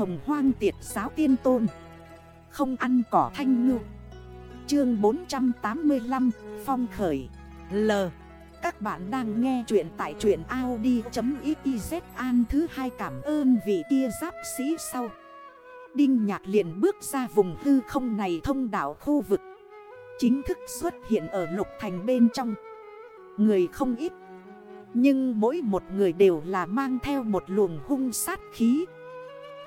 hồng hoang tiệt giáo tiên tôn. Không ăn cỏ thanh ngư. Chương 485 Phong khởi. L. Các bạn đang nghe chuyện tại chuyện Audi.xyz An thứ hai cảm ơn vị kia giáp sĩ sau. Đinh nhạc liền bước ra vùng hư không này thông đảo khu vực. Chính thức xuất hiện ở lục thành bên trong. Người không ít. Nhưng mỗi một người đều là mang theo một luồng hung sát khí.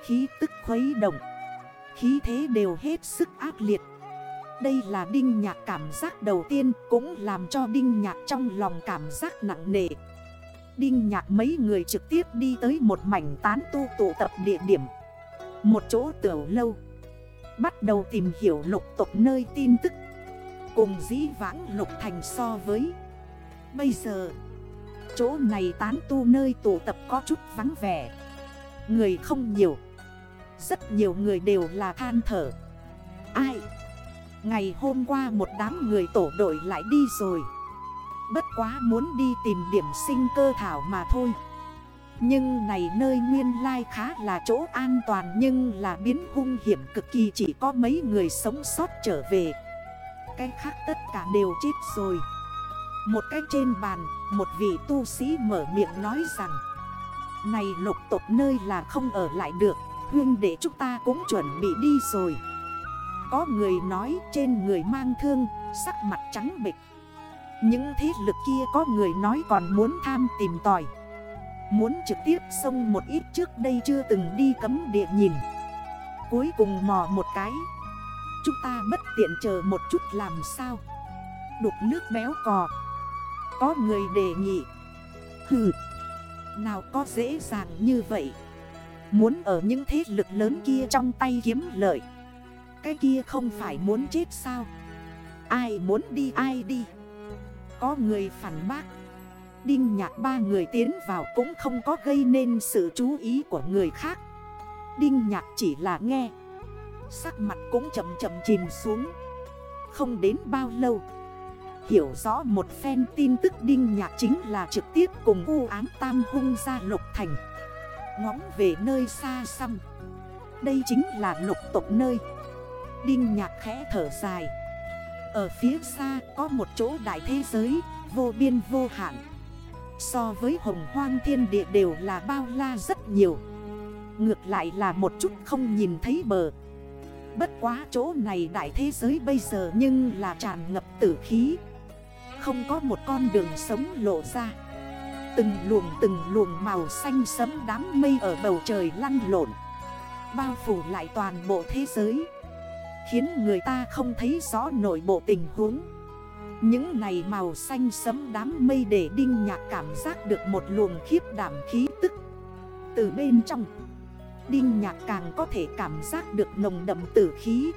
Khí tức khuấy động. Khí thế đều hết sức ác liệt. Đây là đinh nhạc cảm giác đầu tiên Cũng làm cho đinh nhạc trong lòng cảm giác nặng nề. Đinh nhạc mấy người trực tiếp đi tới một mảnh tán tu tụ tập địa điểm. Một chỗ tiểu lâu. Bắt đầu tìm hiểu lục tục nơi tin tức. Cùng dĩ vãng lục thành so với. Bây giờ, Chỗ này tán tu nơi tụ tập có chút vắng vẻ. Người không nhiều. Rất nhiều người đều là than thở. Ai? Ngày hôm qua một đám người tổ đội lại đi rồi. Bất quá muốn đi tìm điểm sinh cơ thảo mà thôi. Nhưng này nơi nguyên lai khá là chỗ an toàn Nhưng là biến hung hiểm cực kỳ chỉ có mấy người sống sót trở về. Cái khác tất cả đều chết rồi. Một cái trên bàn, Một vị tu sĩ mở miệng nói rằng, Này lục tộc nơi là không ở lại được. Huyên để chúng ta cũng chuẩn bị đi rồi. Có người nói trên người mang thương, Sắc mặt trắng bịch Những thế lực kia có người nói còn muốn tham tìm tòi. Muốn trực tiếp xông một ít trước đây chưa từng đi cấm địa nhìn. Cuối cùng mò một cái. Chúng ta bất tiện chờ một chút làm sao? Đục nước béo cò. Có người đề nghị. Hừ, Nào có dễ dàng như vậy. Muốn ở những thế lực lớn kia trong tay kiếm lợi. Cái kia không phải muốn chết sao? Ai muốn đi, ai đi? Có người phản bác. Đinh nhạc ba người tiến vào cũng không có gây nên sự chú ý của người khác. Đinh nhạc chỉ là nghe. Sắc mặt cũng chậm chậm chìm xuống. Không đến bao lâu, Hiểu rõ một phen tin tức Đinh Nhạc chính là trực tiếp cùng u ám tam hung ra lục thành. Ngóng về nơi xa xăm. Đây chính là lục tộc nơi. Đinh Nhạc khẽ thở dài. Ở phía xa có một chỗ đại thế giới, Vô biên vô hạn. So với hồng hoang thiên địa đều là bao la rất nhiều. Ngược lại là một chút không nhìn thấy bờ. Bất quá chỗ này đại thế giới bây giờ nhưng là tràn ngập tử khí. Không có một con đường sống lộ ra. Từng luồng từng luồng màu xanh sấm đám mây ở bầu trời lăn lộn, Bao phủ lại toàn bộ thế giới, Khiến người ta không thấy rõ nổi bộ tình huống. Những này màu xanh sấm đám mây để đinh nhạc cảm giác được một luồng khiếp đảm khí tức Từ bên trong. Đinh nhạc càng có thể cảm giác được nồng đậm tử khí.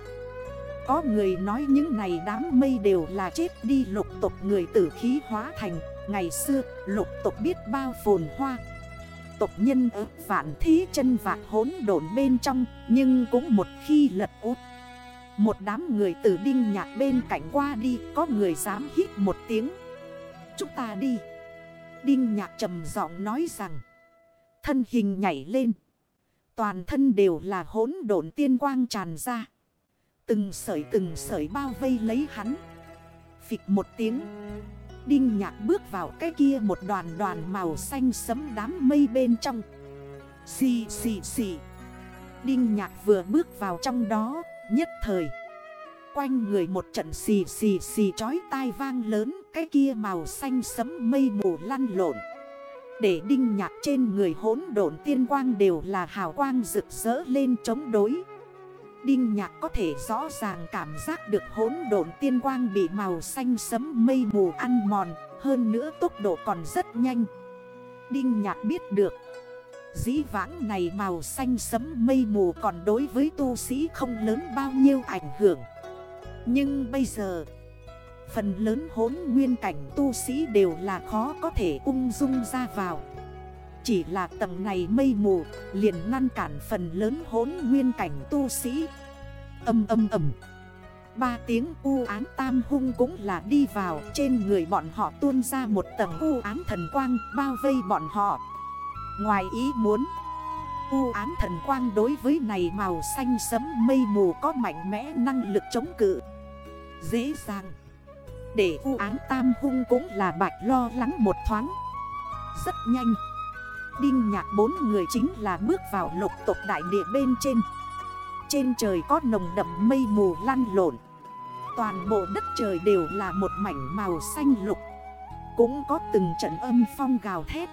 Có người nói những này đám mây đều là chết đi, lục tộc người tử khí hóa thành. Ngày xưa, lục tộc biết bao phồn hoa. Tộc nhân ức vạn thí chân vạn hốn đồn bên trong, Nhưng cũng một khi lật út Một đám người từ đinh nhạc bên cạnh qua đi, Có người dám hít một tiếng. Chúng ta đi. Đinh nhạc trầm giọng nói rằng, Thân hình nhảy lên. Toàn thân đều là hốn độn tiên quang tràn ra. Từng sợi từng sợi bao vây lấy hắn. Phịch một tiếng. Đinh nhạc bước vào cái kia một đoàn đoàn màu xanh sấm đám mây bên trong. Xì xì xì. Đinh nhạc vừa bước vào trong đó, nhất thời. Quanh người một trận xì xì xì chói tai vang lớn, cái kia màu xanh sấm mây mù lăn lộn. Để đinh nhạc trên người hốn độn tiên quang đều là hào quang rực rỡ lên chống đối Đinh nhạc có thể rõ ràng cảm giác được hốn độn tiên quang bị màu xanh sấm mây mù ăn mòn, Hơn nữa tốc độ còn rất nhanh. Đinh nhạc biết được, Dĩ vãng này màu xanh sấm mây mù còn đối với tu sĩ không lớn bao nhiêu ảnh hưởng. Nhưng bây giờ, Phần lớn hốn nguyên cảnh tu sĩ đều là khó có thể ung dung ra vào. Chỉ là tầng này mây mù, liền ngăn cản phần lớn hốn nguyên cảnh tu sĩ. Âm âm âm. Ba tiếng u án tam hung cũng là đi vào, Trên người bọn họ tuôn ra một tầng u án thần quang, bao vây bọn họ. Ngoài ý muốn, U án thần quang đối với này màu xanh sấm mây mù có mạnh mẽ năng lực chống cự. Dễ dàng. Để u án tam hung cũng là bạch lo lắng một thoáng. Rất nhanh. Đinh nhạc bốn người chính là bước vào lục tộc đại địa bên trên. Trên trời có nồng đậm mây mù lăn lộn. Toàn bộ đất trời đều là một mảnh màu xanh lục. Cũng có từng trận âm phong gào thét.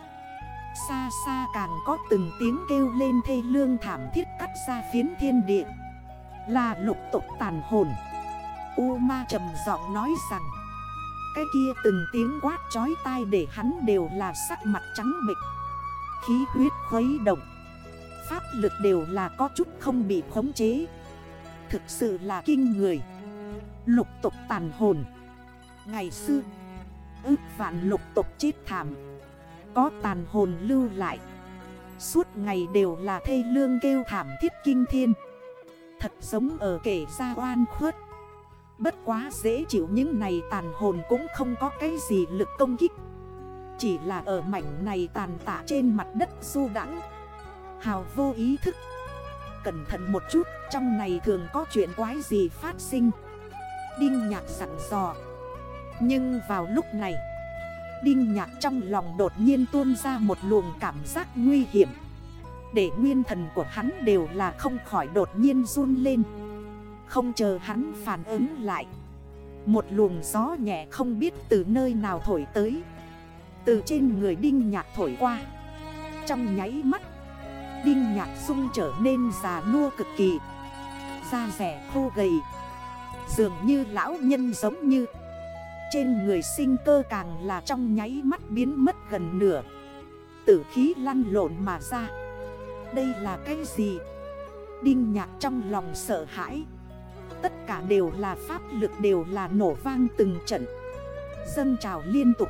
Xa xa càng có từng tiếng kêu lên thê lương thảm thiết cắt ra phiến thiên địa. Là lục tục tàn hồn. U ma trầm giọng nói rằng, Cái kia từng tiếng quát chói tai để hắn đều là sắc mặt trắng mịch Khí huyết khuấy động. Pháp lực đều là có chút không bị khống chế. Thực sự là kinh người. Lục tục tàn hồn. Ngày xưa, Ước vạn lục tục chết thảm. Có tàn hồn lưu lại. Suốt ngày đều là thê lương kêu thảm thiết kinh thiên. Thật giống ở kể ra oan khuất. Bất quá dễ chịu những này tàn hồn cũng không có cái gì lực công kích. Chỉ là ở mảnh này tàn tạ trên mặt đất du đẳng Hào vô ý thức. Cẩn thận một chút, Trong này thường có chuyện quái gì phát sinh. Đinh nhạc sẵn dò. Nhưng vào lúc này, Đinh nhạc trong lòng đột nhiên tuôn ra một luồng cảm giác nguy hiểm. Để nguyên thần của hắn đều là không khỏi đột nhiên run lên. Không chờ hắn phản ứng lại, Một luồng gió nhẹ không biết từ nơi nào thổi tới. Từ trên người đinh nhạc thổi qua. Trong nháy mắt, Đinh nhạc sung trở nên già nua cực kỳ, Da rẻ khô gầy. Dường như lão nhân giống như Trên người sinh cơ càng là trong nháy mắt biến mất gần nửa. Tử khí lăn lộn mà ra. Đây là cái gì? Đinh nhạc trong lòng sợ hãi. Tất cả đều là pháp lực đều là nổ vang từng trận. Dâng trào liên tục.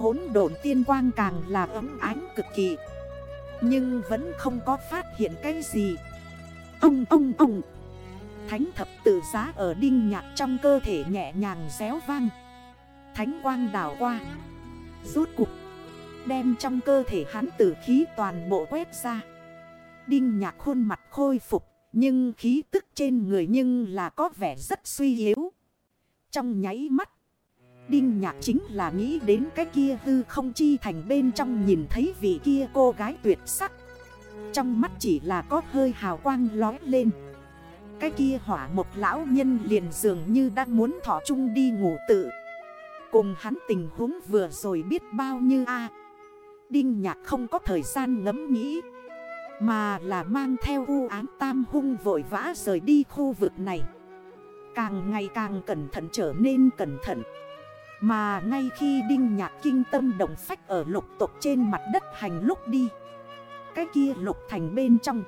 Hốn độn tiên quang càng là ấm ánh cực kỳ. Nhưng vẫn không có phát hiện cái gì. Ông ông ông. Thánh thập tự giá ở đinh nhạc trong cơ thể nhẹ nhàng réo vang. Thánh quang đảo qua. Rốt cục Đem trong cơ thể hắn tử khí toàn bộ quét ra. Đinh nhạc khuôn mặt khôi phục, Nhưng khí tức trên người nhưng là có vẻ rất suy yếu. Trong nháy mắt Đinh nhạc chính là nghĩ đến cái kia hư không chi thành bên trong nhìn thấy vị kia cô gái tuyệt sắc. Trong mắt chỉ là có hơi hào quang lói lên. Cái kia hỏa một lão nhân liền dường như đang muốn thỏ chung đi ngủ tự. Cùng hắn tình huống vừa rồi biết bao nhiêu a. Đinh nhạc không có thời gian ngẫm nghĩ, Mà là mang theo u án tam hung vội vã rời đi khu vực này. Càng ngày càng cẩn thận trở nên cẩn thận. Mà ngay khi đinh nhạc kinh tâm động phách ở lục tộc trên mặt đất hành lúc đi. Cái kia lục thành bên trong.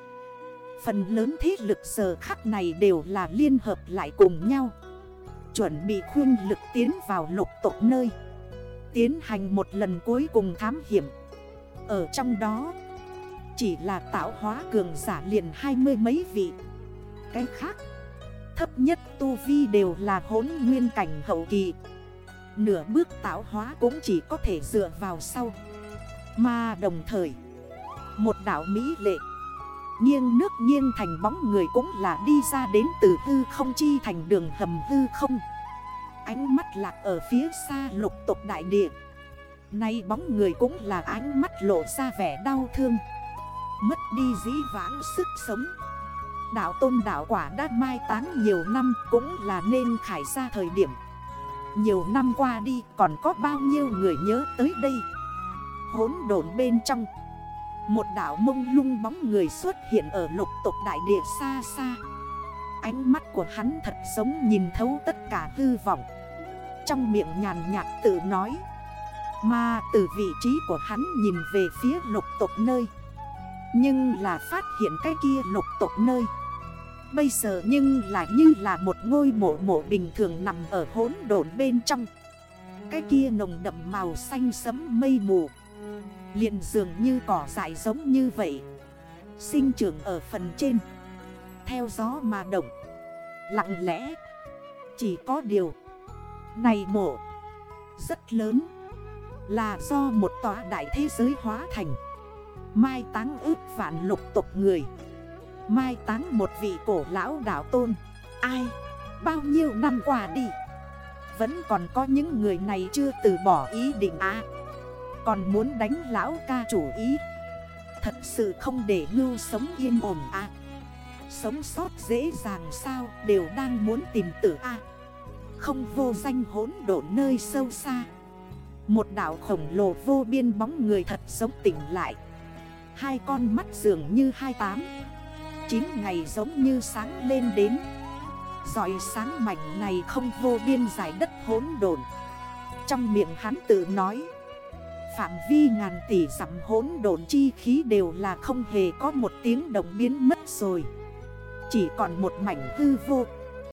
Phần lớn thế lực giờ khắc này đều là liên hợp lại cùng nhau. Chuẩn bị khuyên lực tiến vào lục tộc nơi. Tiến hành một lần cuối cùng thám hiểm. Ở trong đó, Chỉ là tạo hóa cường giả liền hai mươi mấy vị. Cái khác, Thấp nhất tu vi đều là hốn nguyên cảnh hậu kỳ. Nửa bước tạo hóa cũng chỉ có thể dựa vào sau. Mà đồng thời, Một đảo Mỹ lệ, Nghiêng nước nghiêng thành bóng người cũng là đi ra đến từ hư không chi thành đường hầm hư không. Ánh mắt lạc ở phía xa lục tục đại địa. Nay bóng người cũng là ánh mắt lộ ra vẻ đau thương. Mất đi dĩ vãng sức sống. Đạo tôn đạo quả đã mai táng nhiều năm cũng là nên khải ra thời điểm. Nhiều năm qua đi, còn có bao nhiêu người nhớ tới đây? Hốn đồn bên trong. Một đảo mông lung bóng người xuất hiện ở lục tục đại địa xa xa. Ánh mắt của hắn thật giống nhìn thấu tất cả hư vọng. Trong miệng nhàn nhạt tự nói Mà từ vị trí của hắn nhìn về phía lục tục nơi. Nhưng là phát hiện cái kia lục tục nơi. Bây giờ nhưng lại như là một ngôi mộ mộ bình thường nằm ở hốn đồn bên trong. Cái kia nồng đậm màu xanh sấm mây mù. Liền dường như cỏ dại giống như vậy. Sinh trưởng ở phần trên. Theo gió mà động. Lặng lẽ. Chỉ có điều. Này mộ. Rất lớn. Là do một tòa đại thế giới hóa thành. Mai táng ước vạn lục tộc người. Mai táng một vị cổ lão đảo tôn. Ai? Bao nhiêu năm qua đi. Vẫn còn có những người này chưa từ bỏ ý định à. Còn muốn đánh lão ca chủ ý. Thật sự không để ngưu sống yên ổn à. Sống sót dễ dàng sao Đều đang muốn tìm tử à. Không vô danh hốn đổ nơi sâu xa. Một đảo khổng lồ vô biên bóng người thật sống tỉnh lại. Hai con mắt dường như hai tám. Chín ngày giống như sáng lên đến. Giỏi sáng mảnh này không vô biên giải đất hốn đồn Trong miệng hắn tự nói, Phạm vi ngàn tỷ dặm hốn đồn chi khí đều là không hề có một tiếng động biến mất rồi. Chỉ còn một mảnh hư vô.